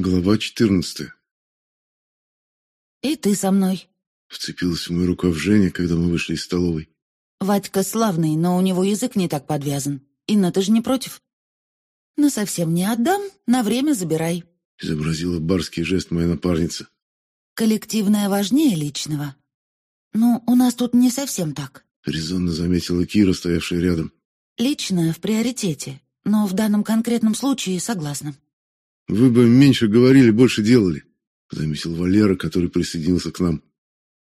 Глава 14. «И ты со мной». Вцепилась в мою рукав Женя, когда мы вышли из столовой. «Вадька славный, но у него язык не так подвязан. Инна, ты же не против?» «Ну, совсем не отдам, на время забирай», — изобразила барский жест моя напарница. «Коллективное важнее личного. Ну, у нас тут не совсем так», — резонно заметила Кира, стоявшая рядом. «Личное в приоритете, но в данном конкретном случае согласна». «Вы бы меньше говорили, больше делали», — заметил Валера, который присоединился к нам.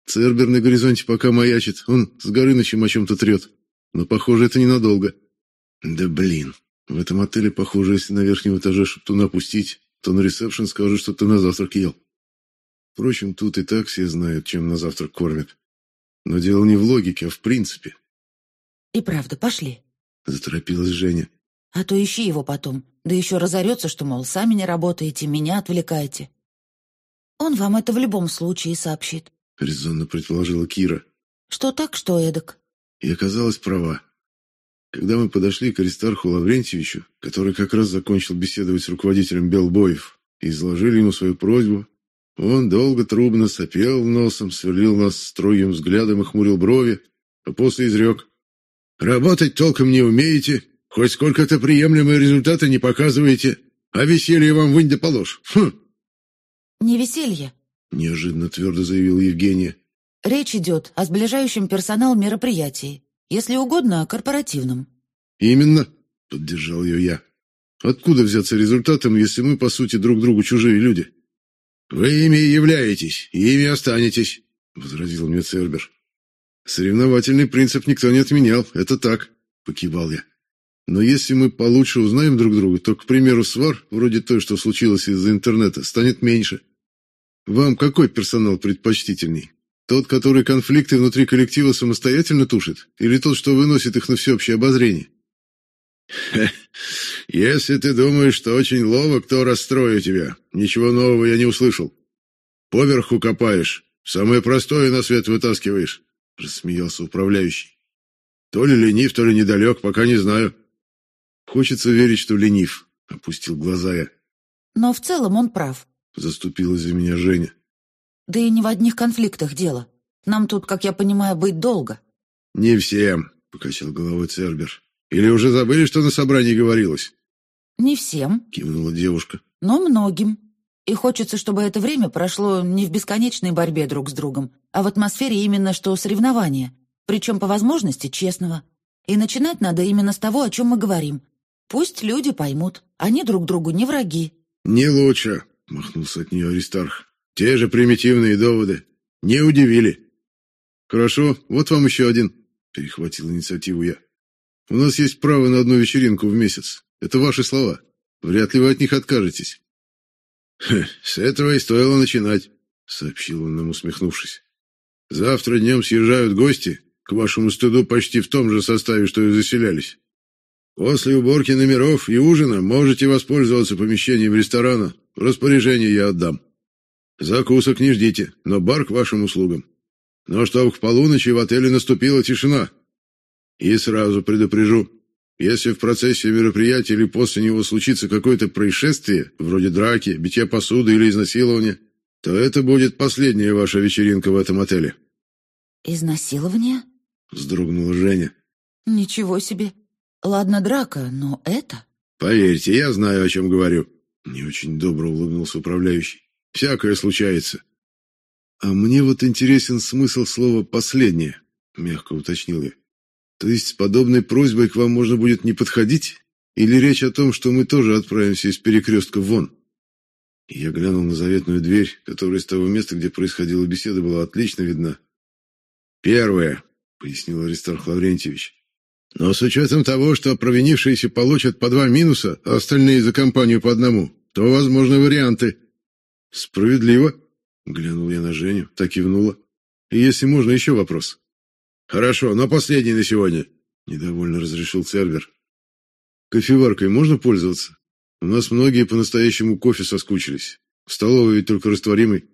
«Цербер на горизонте пока маячит, он с Горынычем о чем-то трет. Но, похоже, это ненадолго». «Да блин, в этом отеле, похоже, если на верхнем этаже шептуна пустить, то на ресепшн скажут, что ты на завтрак ел. Впрочем, тут и так все знают, чем на завтрак кормят. Но дело не в логике, а в принципе». «И правда, пошли», — заторопилась Женя. А то ищи его потом. Да еще разорется, что, мол, сами не работаете, меня отвлекаете. Он вам это в любом случае сообщит. Резонно предположила Кира. Что так, что эдак. И оказалась права. Когда мы подошли к Аристарху Лаврентьевичу, который как раз закончил беседовать с руководителем Белбоев, и изложили ему свою просьбу, он долго трубно сопел носом, сверлил нас строгим взглядом и хмурил брови, а после изрек. «Работать толком не умеете, Хоть сколько-то приемлемые результаты не показываете, а веселье вам вынь да положь. Хм. Не веселье, неожиданно твердо заявил Евгения. Речь идет о сближающем персонал мероприятии, если угодно, о корпоративном. Именно, поддержал ее я. Откуда взяться результатом, если мы, по сути, друг другу чужие люди? Вы ими являетесь, и ими останетесь, возразил мне Цербер. Соревновательный принцип никто не отменял, это так, покивал я. Но если мы получше узнаем друг друга, то, к примеру, свар, вроде той, что случилось из-за интернета, станет меньше. Вам какой персонал предпочтительней? Тот, который конфликты внутри коллектива самостоятельно тушит, или тот, что выносит их на всеобщее обозрение? Если ты думаешь, что очень ловок, то расстрою тебя. Ничего нового я не услышал. Поверху копаешь, самое простое на свет вытаскиваешь, рассмеялся управляющий. То ли ленив, то ли недалек, пока не знаю. Хочется верить, что ленив, опустил глаза я. Но в целом он прав. Заступилась за меня Женя. Да и не в одних конфликтах дело. Нам тут, как я понимаю, быть долго. Не всем, покачал головой Цербер. Или уже забыли, что на собрании говорилось? Не всем, кивнула девушка. Но многим. И хочется, чтобы это время прошло не в бесконечной борьбе друг с другом, а в атмосфере именно что соревнования, причем по возможности честного. И начинать надо именно с того, о чем мы говорим, Пусть люди поймут, они друг другу не враги. Не лучше, махнулся от нее Аристарх. Те же примитивные доводы. Не удивили. Хорошо, вот вам еще один, перехватил инициативу я. У нас есть право на одну вечеринку в месяц. Это ваши слова. Вряд ли вы от них откажетесь. с этого и стоило начинать, сообщил он нам, усмехнувшись. Завтра днем съезжают гости, к вашему стыду почти в том же составе, что и заселялись. После уборки номеров и ужина можете воспользоваться помещением ресторана. Распоряжение я отдам. Закусок не ждите, но бар к вашим услугам. Но чтоб к полуночи в отеле наступила тишина. И сразу предупрежу, если в процессе мероприятия или после него случится какое-то происшествие, вроде драки, битья посуды или изнасилования, то это будет последняя ваша вечеринка в этом отеле. Изнасилование? Вздрогнула Женя. Ничего себе. Ладно, драка, но это... Поверьте, я знаю, о чем говорю. Не очень добро улыбнулся управляющий. Всякое случается. А мне вот интересен смысл слова «последнее», мягко уточнил я. То есть с подобной просьбой к вам можно будет не подходить? Или речь о том, что мы тоже отправимся из перекрестка вон? Я глянул на заветную дверь, которая с того места, где происходила беседа, была отлично видна. «Первое», — пояснил Аристарх Лаврентьевич. Но с учетом того, что провинившиеся получат по два минуса, а остальные за компанию по одному, то возможны варианты. Справедливо, глянул я на Женю, так кивнула. И если можно, еще вопрос. Хорошо, но последний на сегодня, недовольно разрешил Цербер. Кофеваркой можно пользоваться? У нас многие по-настоящему кофе соскучились. В столовой ведь только растворимый.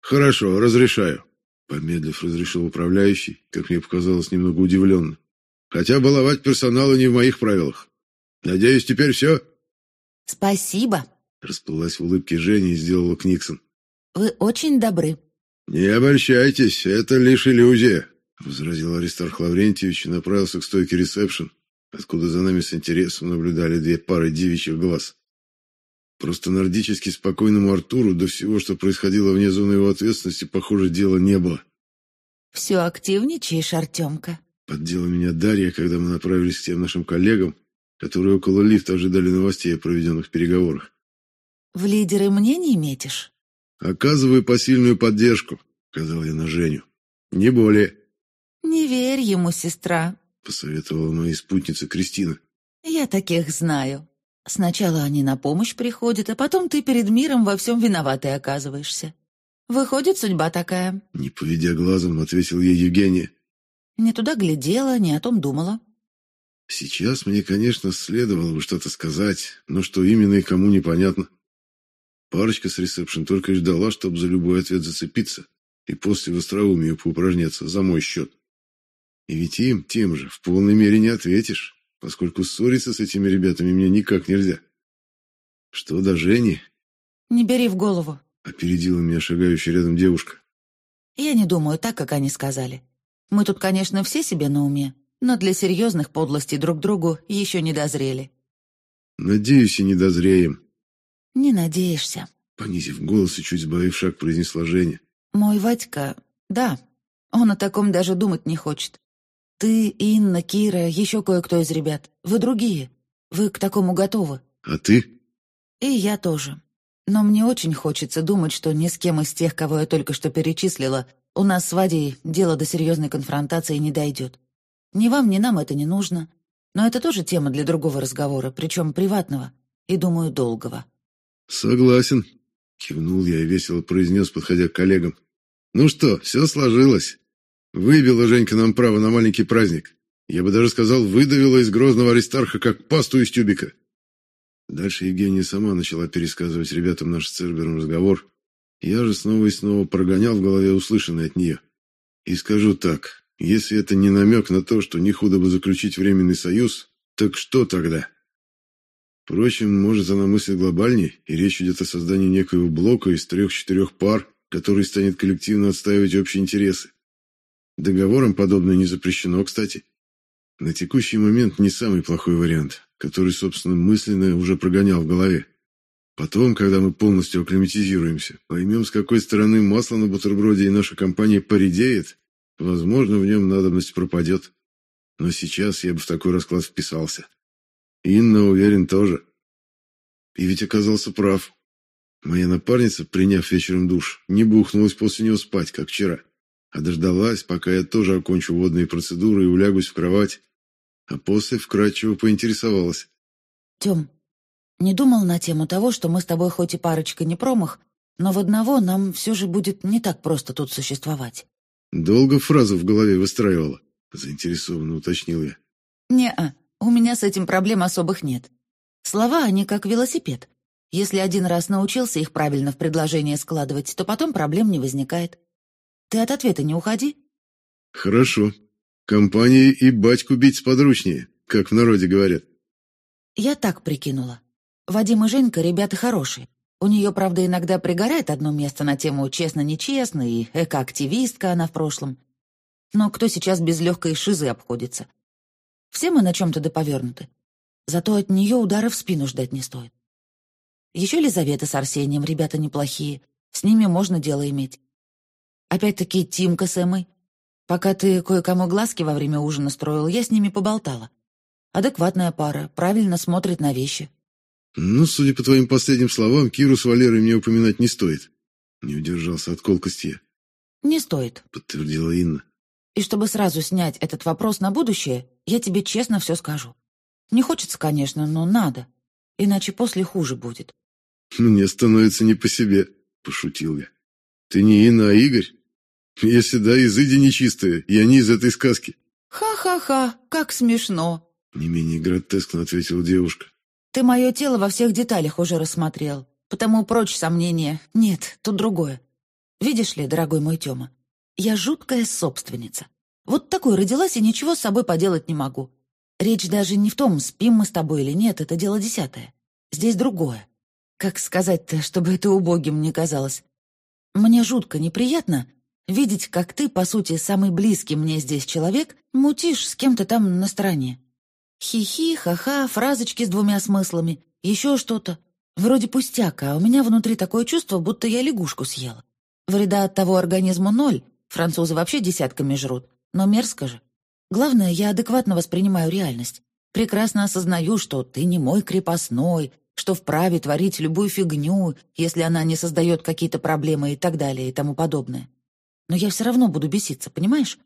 Хорошо, разрешаю, помедлив разрешил управляющий, как мне показалось, немного удивленно. Хотя баловать персонала не в моих правилах. Надеюсь, теперь все?» «Спасибо», Расплылась в улыбке Женя и сделала Книксон. «Вы очень добры». «Не обольщайтесь, это лишь иллюзия», — возразил Аристарх Лаврентьевич и направился к стойке ресепшн, откуда за нами с интересом наблюдали две пары девичьих глаз. Просто нордически спокойному Артуру до всего, что происходило вне зоны его ответственности, похоже, дела не было. «Все активничаешь, Артемка», — поддела меня Дарья, когда мы направились к тем нашим коллегам, которые около лифта ожидали новостей о проведенных переговорах. «В лидеры мне не метишь?» «Оказываю посильную поддержку», — сказал я на Женю. «Не более». «Не верь ему, сестра», — посоветовала моя спутница Кристина. «Я таких знаю. Сначала они на помощь приходят, а потом ты перед миром во всем виноватой оказываешься. Выходит, судьба такая». Не поведя глазом, ответил ей Евгения. Не туда глядела, не о том думала. Сейчас мне, конечно, следовало бы что-то сказать, но что именно и кому непонятно. Парочка с ресепшн только и ждала, чтобы за любой ответ зацепиться и после в остроумию поупражняться за мой счет. И ведь им, тем же, в полной мере не ответишь поскольку ссориться с этими ребятами мне никак нельзя. Что до Жени? Не бери в голову. Опередила меня шагающая рядом девушка. Я не думаю так, как они сказали. Мы тут, конечно, все себе на уме, но для серьезных подлостей друг другу еще не дозрели. Надеюсь, и не дозреем. Не надеешься. Понизив голос и чуть сбавив шаг, произнесла Женя. Мой Вадька, да, он о таком даже думать не хочет. Ты, Инна, Кира, еще кое-кто из ребят. Вы другие. Вы к такому готовы. А ты? И я тоже. Но мне очень хочется думать, что ни с кем из тех, кого я только что перечислила, у нас с Вадей дело до серьезной конфронтации не дойдет. Ни вам, ни нам это не нужно. Но это тоже тема для другого разговора, причем приватного и, думаю, долгого. «Согласен», — кивнул я и весело произнес, подходя к коллегам. «Ну что, все сложилось. Выбила Женька нам право на маленький праздник. Я бы даже сказал, выдавила из грозного Аристарха, как пасту из тюбика. Дальше Евгения сама начала пересказывать ребятам наш с Цербером разговор. Я же снова и снова прогонял в голове услышанное от нее. И скажу так, если это не намек на то, что не худо бы заключить временный союз, так что тогда? Впрочем, может, она мыслит глобальнее, и речь идет о создании некоего блока из трех-четырех пар, который станет коллективно отстаивать общие интересы. Договором подобное не запрещено, кстати. На текущий момент не самый плохой вариант, который, собственно, мысленно уже прогонял в голове. Потом, когда мы полностью акклиматизируемся, поймем, с какой стороны масло на бутерброде и наша компания поредеет, возможно, в нем надобность пропадет. Но сейчас я бы в такой расклад вписался. Инна, уверен, тоже. И ведь оказался прав. Моя напарница, приняв вечером душ, не бухнулась после него спать, как вчера а дождалась, пока я тоже окончу водные процедуры и улягусь в кровать, а после вкратчиво поинтересовалась. «Тем, не думал на тему того, что мы с тобой хоть и парочка не промах, но в одного нам все же будет не так просто тут существовать». «Долго фразу в голове выстраивала», — заинтересованно уточнил я. «Не-а, у меня с этим проблем особых нет. Слова, они как велосипед. Если один раз научился их правильно в предложение складывать, то потом проблем не возникает. Ты от ответа не уходи. Хорошо. Компании и батьку бить сподручнее, как в народе говорят. Я так прикинула. Вадим и Женька ребята хорошие. У нее, правда, иногда пригорает одно место на тему «честно-нечестно» и «экоактивистка» она в прошлом. Но кто сейчас без легкой шизы обходится? Все мы на чем-то доповернуты. Зато от нее удара в спину ждать не стоит. Еще Лизавета с Арсением ребята неплохие. С ними можно дело иметь. Опять-таки Тимка с Эммой. Пока ты кое-кому глазки во время ужина строил, я с ними поболтала. Адекватная пара, правильно смотрит на вещи. Ну, судя по твоим последним словам, Киру с Валерой мне упоминать не стоит. Не удержался от колкости я. Не стоит, подтвердила Инна. И чтобы сразу снять этот вопрос на будущее, я тебе честно все скажу. Не хочется, конечно, но надо. Иначе после хуже будет. Мне становится не по себе, пошутил я. Ты не Инна, а Игорь? Если да, изыди нечистая, я не из этой сказки. Ха-ха-ха, как смешно. Не менее гротескно ответила девушка. Ты мое тело во всех деталях уже рассмотрел, потому прочь сомнения. Нет, тут другое. Видишь ли, дорогой мой Тёма, я жуткая собственница. Вот такой родилась и ничего с собой поделать не могу. Речь даже не в том, спим мы с тобой или нет, это дело десятое. Здесь другое. Как сказать-то, чтобы это убогим не казалось? Мне жутко неприятно видеть, как ты, по сути, самый близкий мне здесь человек, мутишь с кем-то там на стороне. Хи-хи, ха-ха, фразочки с двумя смыслами, еще что-то. Вроде пустяка, а у меня внутри такое чувство, будто я лягушку съела. Вреда от того организму ноль, французы вообще десятками жрут, но мерзко же. Главное, я адекватно воспринимаю реальность. Прекрасно осознаю, что ты не мой крепостной, что вправе творить любую фигню, если она не создает какие-то проблемы и так далее и тому подобное. Но я все равно буду беситься, понимаешь?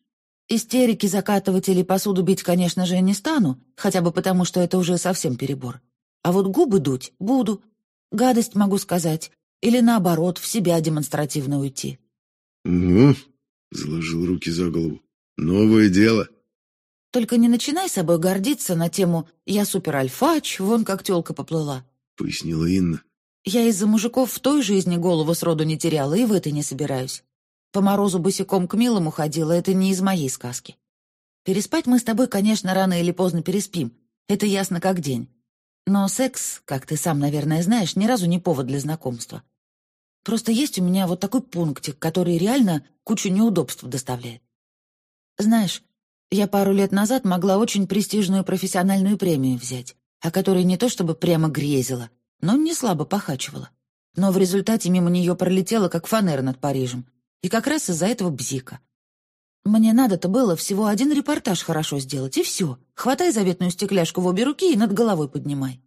Истерики закатывать или посуду бить, конечно же, не стану, хотя бы потому, что это уже совсем перебор. А вот губы дуть буду. Гадость могу сказать. Или наоборот, в себя демонстративно уйти. «Угу», — заложил руки за голову. «Новое дело». Только не начинай собой гордиться на тему «я супер-альфач, вон как тёлка поплыла», — пояснила Инна. «Я из-за мужиков в той жизни голову сроду не теряла и в этой не собираюсь. По морозу босиком к милому ходила, это не из моей сказки. Переспать мы с тобой, конечно, рано или поздно переспим, это ясно как день. Но секс, как ты сам, наверное, знаешь, ни разу не повод для знакомства. Просто есть у меня вот такой пунктик, который реально кучу неудобств доставляет. Знаешь, я пару лет назад могла очень престижную профессиональную премию взять, о которой не то чтобы прямо грезила, но не слабо похачивала. Но в результате мимо нее пролетела, как фанера над Парижем. И как раз из-за этого бзика. Мне надо-то было всего один репортаж хорошо сделать, и все. Хватай заветную стекляшку в обе руки и над головой поднимай.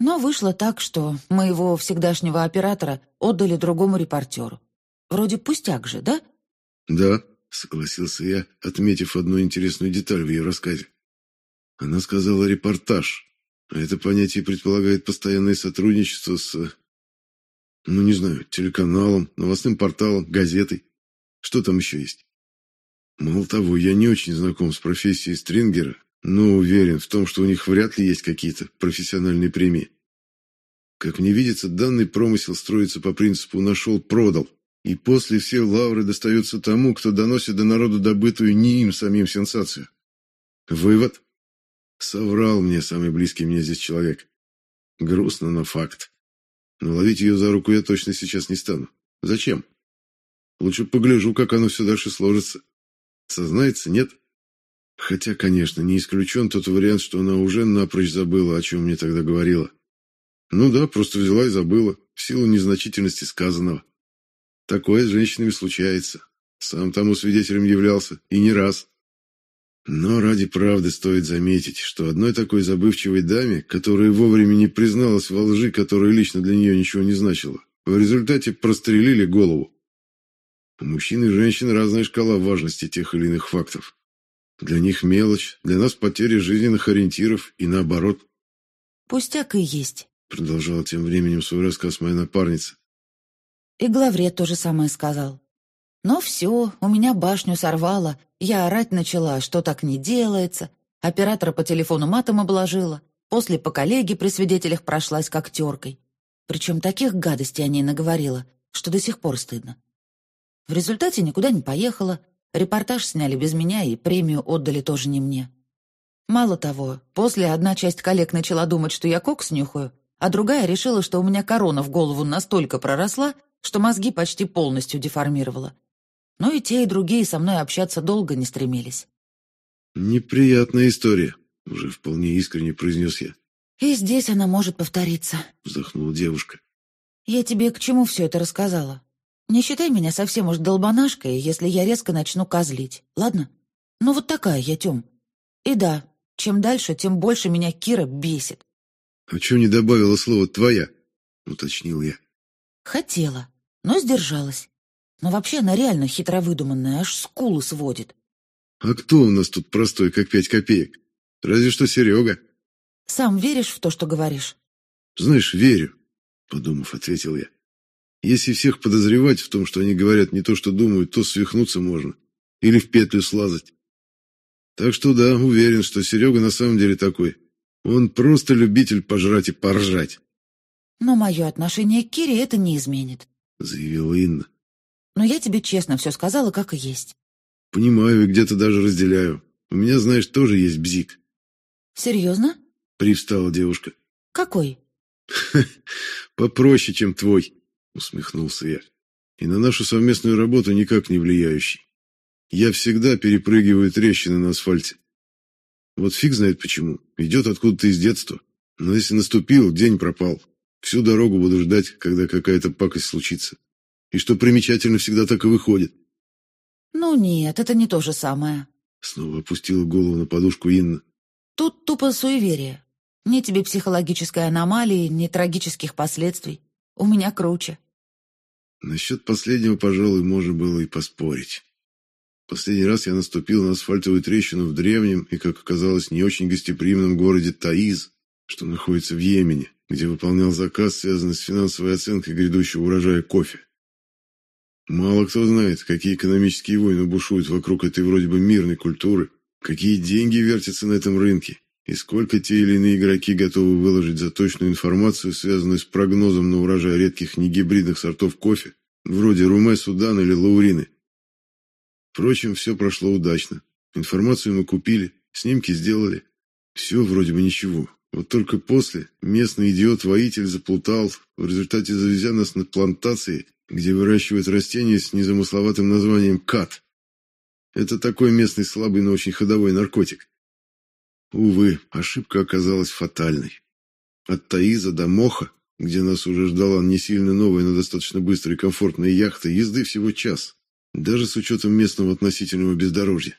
Но вышло так, что моего всегдашнего оператора отдали другому репортеру. Вроде пустяк же, да? Да, согласился я, отметив одну интересную деталь в ее рассказе. Она сказала «репортаж», а это понятие предполагает постоянное сотрудничество с... Ну, не знаю, телеканалом, новостным порталом, газетой. Что там еще есть? Мало того, я не очень знаком с профессией стрингера, но уверен в том, что у них вряд ли есть какие-то профессиональные премии. Как мне видится, данный промысел строится по принципу «нашел, продал», и после все лавры достаются тому, кто доносит до народа добытую не им самим сенсацию. Вывод? Соврал мне самый близкий мне здесь человек. Грустно, но факт. Но ловить ее за руку я точно сейчас не стану. Зачем? Лучше погляжу, как оно все дальше сложится. Сознается, нет? Хотя, конечно, не исключен тот вариант, что она уже напрочь забыла, о чем мне тогда говорила. Ну да, просто взяла и забыла, в силу незначительности сказанного. Такое с женщинами случается. Сам тому свидетелем являлся, и не раз. Но ради правды стоит заметить, что одной такой забывчивой даме, которая вовремя не призналась во лжи, которая лично для нее ничего не значила, в результате прострелили голову. У мужчин и женщин разная шкала важности тех или иных фактов. Для них мелочь, для нас потеря жизненных ориентиров и наоборот. «Пустяк и есть», — продолжала тем временем свой рассказ моя напарница. И главред то же самое сказал. Но все, у меня башню сорвало, я орать начала, что так не делается, оператора по телефону матом обложила, после по коллеге при свидетелях прошлась как теркой. Причем таких гадостей о ней наговорила, что до сих пор стыдно. В результате никуда не поехала, репортаж сняли без меня и премию отдали тоже не мне. Мало того, после одна часть коллег начала думать, что я кокс нюхаю, а другая решила, что у меня корона в голову настолько проросла, что мозги почти полностью деформировала. Но и те, и другие со мной общаться долго не стремились. «Неприятная история», — уже вполне искренне произнес я. «И здесь она может повториться», — вздохнула девушка. «Я тебе к чему все это рассказала? Не считай меня совсем уж долбанашкой, если я резко начну козлить, ладно? Ну вот такая я, Тём. И да, чем дальше, тем больше меня Кира бесит». «А чё не добавила слово «твоя»?» — уточнил я. «Хотела но сдержалась. Но вообще она реально хитро выдуманная, аж скулы сводит. «А кто у нас тут простой, как пять копеек? Разве что Серега». «Сам веришь в то, что говоришь?» «Знаешь, верю», — подумав, ответил я. «Если всех подозревать в том, что они говорят не то, что думают, то свихнуться можно. Или в петлю слазать. Так что да, уверен, что Серега на самом деле такой. Он просто любитель пожрать и поржать». «Но мое отношение к Кире это не изменит. — заявила Инна. «Но я тебе честно все сказала, как и есть». «Понимаю и где-то даже разделяю. У меня, знаешь, тоже есть бзик». «Серьезно?» — привстала девушка. «Какой?» Попроще, чем твой, усмехнулся я. И на нашу совместную работу никак не влияющий. Я всегда перепрыгиваю трещины на асфальте. Вот фиг знает почему. Идет откуда-то из детства. Но если наступил, день пропал. Всю дорогу буду ждать, когда какая-то пакость случится. И что примечательно, всегда так и выходит. Ну нет, это не то же самое. Снова опустила голову на подушку Инна. Тут тупо суеверие. Ни тебе психологической аномалии, ни трагических последствий. У меня круче. Насчет последнего, пожалуй, можно было и поспорить. Последний раз я наступил на асфальтовую трещину в древнем и, как оказалось, не очень гостеприимном городе Таиз, что находится в Йемене, где выполнял заказ, связанный с финансовой оценкой грядущего урожая кофе. Мало кто знает, какие экономические войны бушуют вокруг этой вроде бы мирной культуры, какие деньги вертятся на этом рынке, и сколько те или иные игроки готовы выложить за точную информацию, связанную с прогнозом на урожай редких негибридных сортов кофе, вроде Руме, Судан или Лаурины. Впрочем, все прошло удачно. Информацию мы купили, снимки сделали. Все вроде бы ничего. Вот только после местный идиот-воитель заплутал, в результате завезя нас на плантации, где выращивают растения с незамысловатым названием кат. Это такой местный слабый, но очень ходовой наркотик. Увы, ошибка оказалась фатальной. От Таиза до Моха, где нас уже ждала не сильно новая, но достаточно быстрая и комфортная яхта, езды всего час даже с учетом местного относительного бездорожья.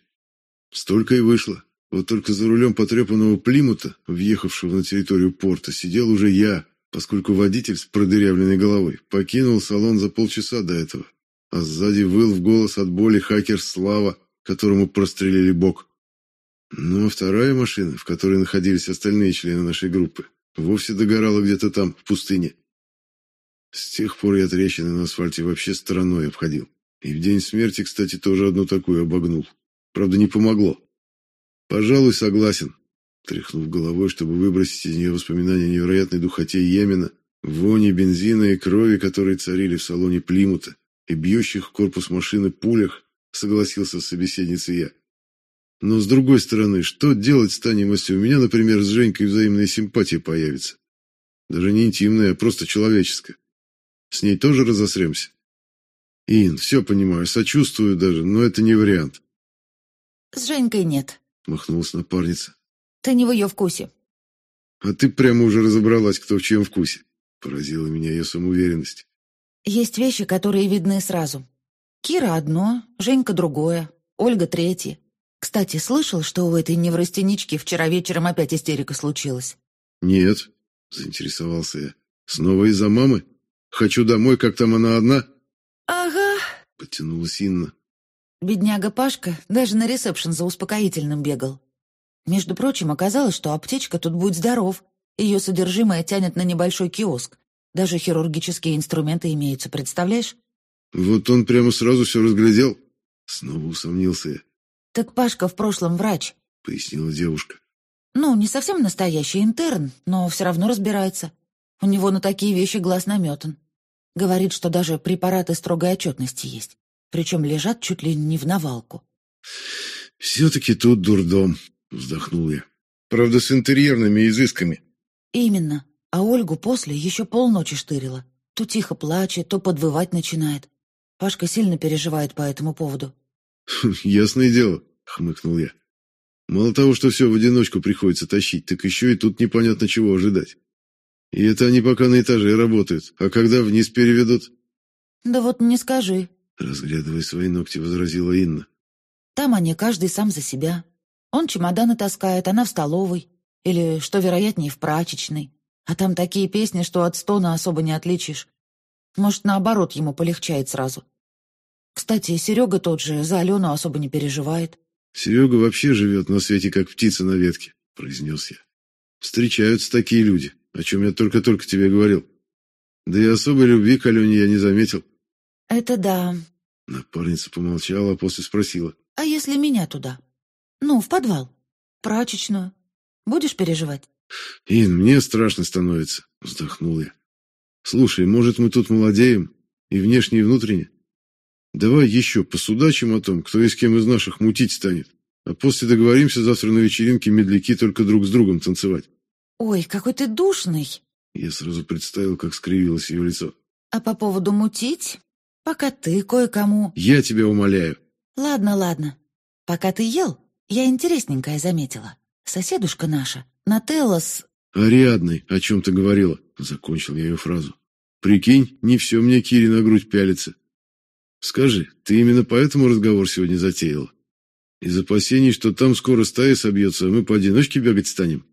Столько и вышло. Вот только за рулем потрепанного Плимута, въехавшего на территорию порта, сидел уже я, поскольку водитель с продырявленной головой покинул салон за полчаса до этого, а сзади выл в голос от боли хакер Слава, которому прострелили бок. Ну а вторая машина, в которой находились остальные члены нашей группы, вовсе догорала где-то там, в пустыне. С тех пор я трещины на асфальте вообще стороной обходил. И в день смерти, кстати, тоже одну такую обогнул. Правда, не помогло. Пожалуй, согласен. Тряхнув головой, чтобы выбросить из нее воспоминания о невероятной духоте Йемена, вони бензина и крови, которые царили в салоне Плимута, и бьющих корпус машины пулях, согласился с собеседницей я. Но с другой стороны, что делать станем, если у меня, например, с Женькой взаимная симпатия появится? Даже не интимная, а просто человеческая. С ней тоже разосремся. Ин, все понимаю, сочувствую даже, но это не вариант. С Женькой нет, махнулась напарница. Ты не в ее вкусе. А ты прямо уже разобралась, кто в чьем вкусе. Поразила меня ее самоуверенность. Есть вещи, которые видны сразу. Кира одно, Женька другое, Ольга третье. Кстати, слышал, что у этой неврастенички вчера вечером опять истерика случилась? Нет, заинтересовался я. Снова из-за мамы? Хочу домой, как там она одна? «Ага», — потянулась Инна. Бедняга Пашка даже на ресепшн за успокоительным бегал. Между прочим, оказалось, что аптечка тут будет здоров. Ее содержимое тянет на небольшой киоск. Даже хирургические инструменты имеются, представляешь? Вот он прямо сразу все разглядел. Снова усомнился я. Так Пашка в прошлом врач, пояснила девушка. Ну, не совсем настоящий интерн, но все равно разбирается. У него на такие вещи глаз наметан. Говорит, что даже препараты строгой отчетности есть. Причем лежат чуть ли не в навалку. «Все-таки тут дурдом», — вздохнул я. «Правда, с интерьерными изысками». «Именно. А Ольгу после еще полночи штырила. То тихо плачет, то подвывать начинает. Пашка сильно переживает по этому поводу». «Ясное дело», — хмыкнул я. «Мало того, что все в одиночку приходится тащить, так еще и тут непонятно чего ожидать. И это они пока на этаже работают. А когда вниз переведут? Да вот не скажи. Разглядывая свои ногти, возразила Инна. Там они каждый сам за себя. Он чемоданы таскает, она в столовой. Или, что вероятнее, в прачечной. А там такие песни, что от стона особо не отличишь. Может, наоборот, ему полегчает сразу. Кстати, Серега тот же за Алену особо не переживает. Серега вообще живет на свете, как птица на ветке, произнес я. Встречаются такие люди о чем я только-только тебе говорил. Да и особой любви к Алене я не заметил. Это да. Напарница помолчала, а после спросила. А если меня туда? Ну, в подвал. Прачечную. Будешь переживать? Ин, мне страшно становится, вздохнул я. Слушай, может, мы тут молодеем? И внешне, и внутренне? Давай еще посудачим о том, кто и с кем из наших мутить станет. А после договоримся завтра на вечеринке медляки только друг с другом танцевать. «Ой, какой ты душный!» Я сразу представил, как скривилось ее лицо. А по поводу мутить? Пока ты кое-кому... Я тебя умоляю. Ладно, ладно. Пока ты ел, я интересненькое заметила. Соседушка наша, Нателла с... Ариадной, о чем ты говорила? Закончил я ее фразу. Прикинь, не все мне Кири на грудь пялится. Скажи, ты именно поэтому разговор сегодня затеяла? Из опасений, что там скоро стая собьется, а мы поодиночке бегать станем?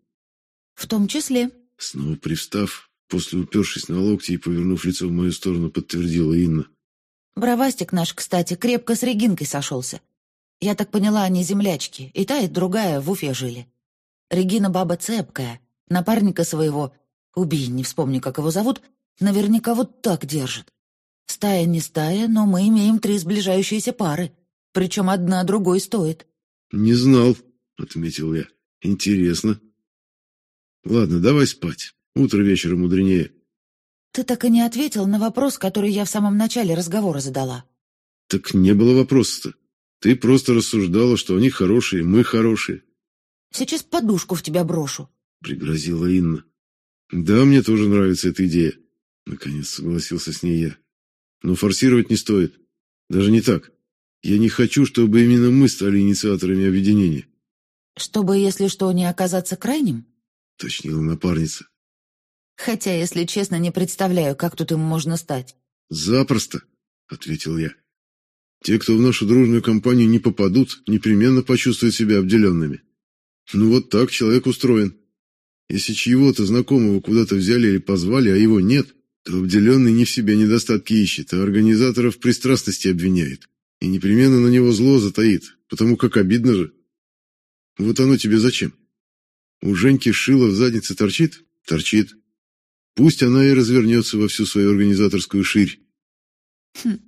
В том числе. Снова привстав, после упершись на локти и повернув лицо в мою сторону, подтвердила Инна. Бравастик наш, кстати, крепко с Регинкой сошелся. Я так поняла, они землячки, и та, и другая в Уфе жили. Регина баба цепкая, напарника своего, убей, не вспомню, как его зовут, наверняка вот так держит. Стая не стая, но мы имеем три сближающиеся пары, причем одна другой стоит. «Не знал», — отметил я. «Интересно». «Ладно, давай спать. Утро вечера мудренее». «Ты так и не ответил на вопрос, который я в самом начале разговора задала». «Так не было вопроса-то. Ты просто рассуждала, что они хорошие, мы хорошие». «Сейчас подушку в тебя брошу», — пригрозила Инна. «Да, мне тоже нравится эта идея», — наконец согласился с ней я. «Но форсировать не стоит. Даже не так. Я не хочу, чтобы именно мы стали инициаторами объединения». «Чтобы, если что, не оказаться крайним?» — уточнила напарница. «Хотя, если честно, не представляю, как тут им можно стать». «Запросто», — ответил я. «Те, кто в нашу дружную компанию не попадут, непременно почувствуют себя обделенными. Ну вот так человек устроен. Если чьего-то знакомого куда-то взяли или позвали, а его нет, то обделенный не в себе недостатки ищет, а организаторов пристрастности обвиняет. И непременно на него зло затаит, потому как обидно же. Вот оно тебе зачем? У Женьки шило в заднице торчит? Торчит. Пусть она и развернется во всю свою организаторскую ширь. Хм.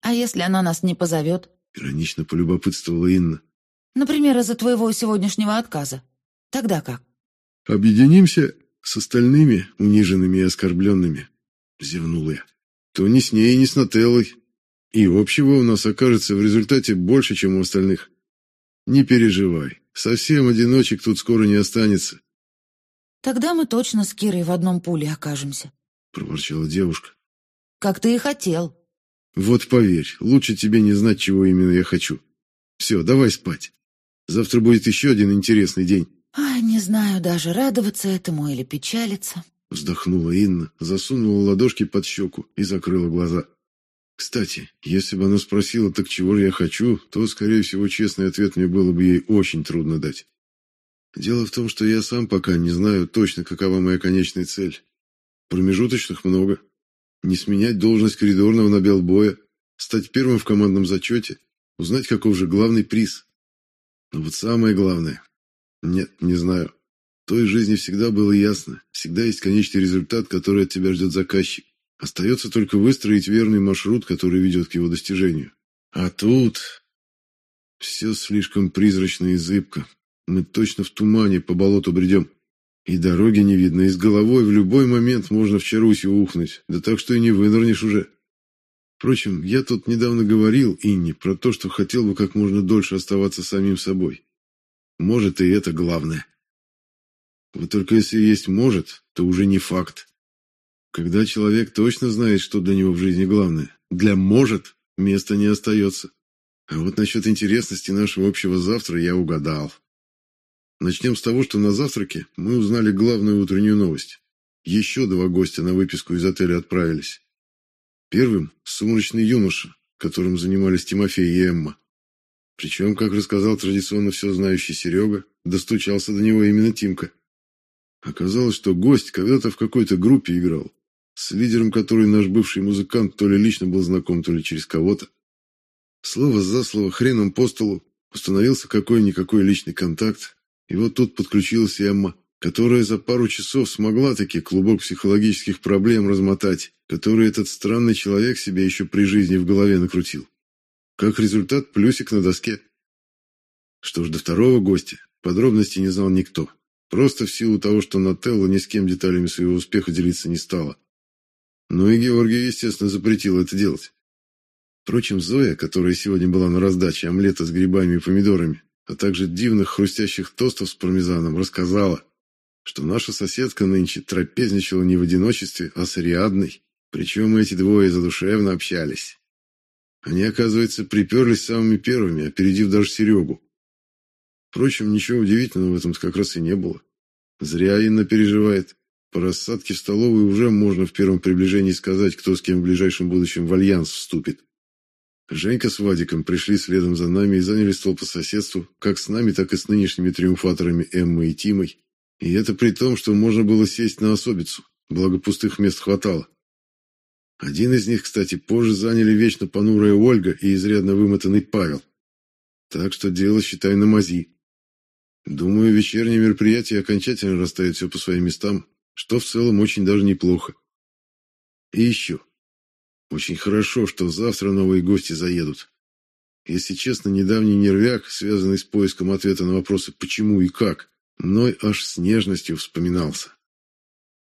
А если она нас не позовет? Иронично полюбопытствовала Инна. Например, из-за твоего сегодняшнего отказа. Тогда как? Объединимся с остальными униженными и оскорбленными, зевнул я. То ни с ней, ни с Нателлой. И общего у нас окажется в результате больше, чем у остальных. Не переживай, совсем одиночек тут скоро не останется. Тогда мы точно с Кирой в одном пуле окажемся, проворчала девушка. Как ты и хотел. Вот поверь, лучше тебе не знать, чего именно я хочу. Все, давай спать. Завтра будет еще один интересный день. Ай, не знаю даже, радоваться этому или печалиться. Вздохнула Инна, засунула ладошки под щеку и закрыла глаза. Кстати, если бы она спросила, так чего же я хочу, то, скорее всего, честный ответ мне было бы ей очень трудно дать. Дело в том, что я сам пока не знаю точно, какова моя конечная цель. Промежуточных много. Не сменять должность коридорного на белбоя, стать первым в командном зачете, узнать, каков же главный приз. Но вот самое главное... Нет, не знаю. В той жизни всегда было ясно. Всегда есть конечный результат, который от тебя ждет заказчик. Остается только выстроить верный маршрут, который ведет к его достижению. А тут... Все слишком призрачно и зыбко. Мы точно в тумане по болоту бредем. И дороги не видно, и с головой в любой момент можно в чарусью ухнуть, да так что и не вынырнешь уже. Впрочем, я тут недавно говорил Инне про то, что хотел бы как можно дольше оставаться самим собой. Может, и это главное. Вот только если есть «может», то уже не факт. Когда человек точно знает, что для него в жизни главное, для «может» места не остается. А вот насчет интересности нашего общего завтра я угадал. Начнем с того, что на завтраке мы узнали главную утреннюю новость. Еще два гостя на выписку из отеля отправились. Первым – сумрачный юноша, которым занимались Тимофей и Эмма. Причем, как рассказал традиционно все знающий Серега, достучался до него именно Тимка. Оказалось, что гость когда-то в какой-то группе играл, с лидером которой наш бывший музыкант то ли лично был знаком, то ли через кого-то. Слово за слово, хреном по столу, установился какой-никакой личный контакт, и вот тут подключилась Эмма, которая за пару часов смогла таки клубок психологических проблем размотать, который этот странный человек себе еще при жизни в голове накрутил. Как результат, плюсик на доске. Что ж, до второго гостя подробностей не знал никто. Просто в силу того, что Нателла ни с кем деталями своего успеха делиться не стала. Ну и Георгий, естественно, запретил это делать. Впрочем, Зоя, которая сегодня была на раздаче омлета с грибами и помидорами, а также дивных хрустящих тостов с пармезаном, рассказала, что наша соседка нынче трапезничала не в одиночестве, а с Ариадной, причем эти двое задушевно общались. Они, оказывается, приперлись самыми первыми, опередив даже Серегу. Впрочем, ничего удивительного в этом как раз и не было. Зря Инна переживает. По рассадке в столовой уже можно в первом приближении сказать, кто с кем в ближайшем будущем в альянс вступит. Женька с Вадиком пришли следом за нами и заняли стол по соседству, как с нами, так и с нынешними триумфаторами Эммой и Тимой. И это при том, что можно было сесть на особицу, благо пустых мест хватало. Один из них, кстати, позже заняли вечно понурая Ольга и изрядно вымотанный Павел. Так что дело, считай, на мази. Думаю, вечернее мероприятие окончательно расставит все по своим местам, что в целом очень даже неплохо. И еще. Очень хорошо, что завтра новые гости заедут. Если честно, недавний нервяк, связанный с поиском ответа на вопросы «почему» и «как», мной аж с нежностью вспоминался.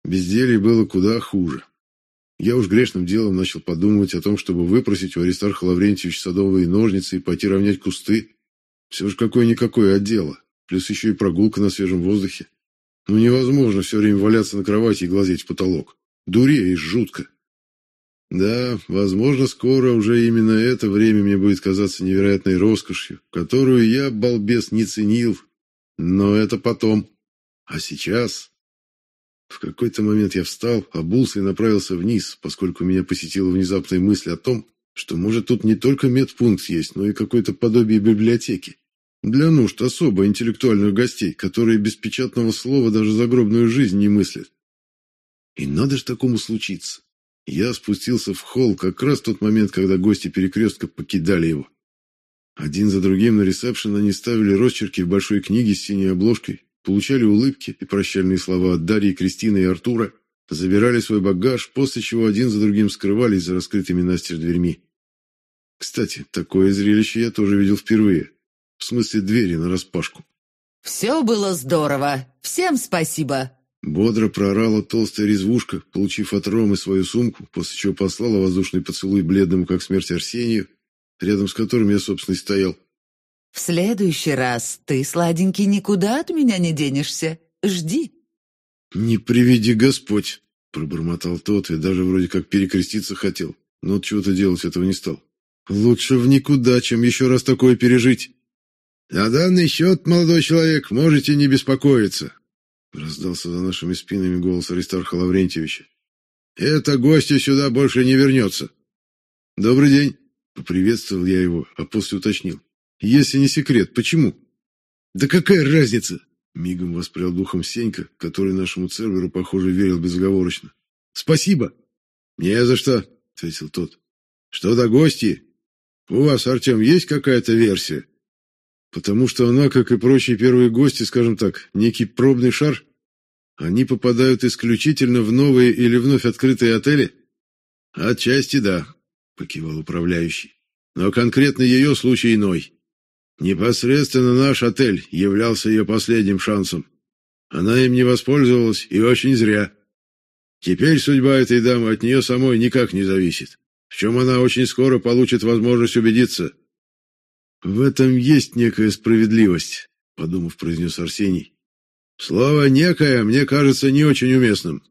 Безделье было куда хуже. Я уж грешным делом начал подумывать о том, чтобы выпросить у Аристарха Лаврентьевича садовые ножницы и пойти равнять кусты. Все же какое-никакое отдело, плюс еще и прогулка на свежем воздухе. Ну невозможно все время валяться на кровати и глазеть в потолок. Дуреешь жутко. Да, возможно, скоро уже именно это время мне будет казаться невероятной роскошью, которую я, балбес, не ценил. Но это потом. А сейчас... В какой-то момент я встал, обулся и направился вниз, поскольку меня посетила внезапная мысль о том, что, может, тут не только медпункт есть, но и какое-то подобие библиотеки. Для нужд особо интеллектуальных гостей, которые без печатного слова даже загробную жизнь не мыслят. И надо же такому случиться. Я спустился в холл как раз в тот момент, когда гости перекрестка покидали его. Один за другим на ресепшн они ставили росчерки в большой книге с синей обложкой, получали улыбки и прощальные слова от Дарьи, Кристины и Артура, забирали свой багаж, после чего один за другим скрывались за раскрытыми настежь дверьми. Кстати, такое зрелище я тоже видел впервые. В смысле двери нараспашку. «Все было здорово. Всем спасибо!» Бодро проорала толстая резвушка, получив от Ромы свою сумку, после чего послала воздушный поцелуй бледному, как смерть Арсению, рядом с которым я, собственно, и стоял. «В следующий раз ты, сладенький, никуда от меня не денешься. Жди». «Не приведи Господь!» — пробормотал тот и даже вроде как перекреститься хотел, но чего-то делать этого не стал. «Лучше в никуда, чем еще раз такое пережить». «На данный счет, молодой человек, можете не беспокоиться», Раздался за нашими спинами голос Аристарха Лаврентьевича. «Это гостья сюда больше не вернется». «Добрый день», — поприветствовал я его, а после уточнил. «Если не секрет, почему?» «Да какая разница?» — мигом воспрял духом Сенька, который нашему Церберу, похоже, верил безоговорочно. «Спасибо!» «Не за что», — ответил тот. «Что до гости? У вас, Артем, есть какая-то версия?» Потому что она, как и прочие первые гости, скажем так, некий пробный шар. Они попадают исключительно в новые или вновь открытые отели? Отчасти да, покивал управляющий. Но конкретно ее случай иной. Непосредственно наш отель являлся ее последним шансом. Она им не воспользовалась, и очень зря. Теперь судьба этой дамы от нее самой никак не зависит, в чем она очень скоро получит возможность убедиться – в этом есть некая справедливость, подумав, произнес Арсений. Слово некое мне кажется не очень уместным.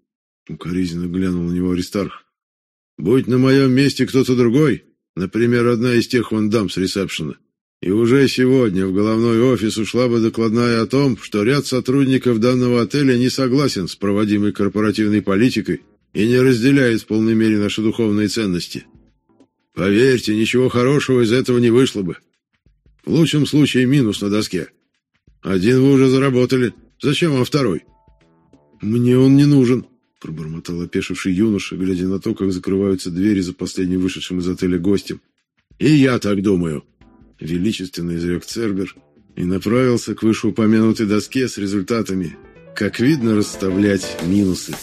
Укоризненно глянул на него Аристарх. Будь на моем месте кто-то другой, например, одна из тех вон дам с ресепшена, и уже сегодня в головной офис ушла бы докладная о том, что ряд сотрудников данного отеля не согласен с проводимой корпоративной политикой и не разделяет в полной мере наши духовные ценности. Поверьте, ничего хорошего из этого не вышло бы. В лучшем случае минус на доске. Один вы уже заработали. Зачем вам второй? Мне он не нужен, пробормотал опешивший юноша, глядя на то, как закрываются двери за последним вышедшим из отеля гостем. И я так думаю, величественно изрек Цербер и направился к вышеупомянутой доске с результатами. Как видно, расставлять минусы.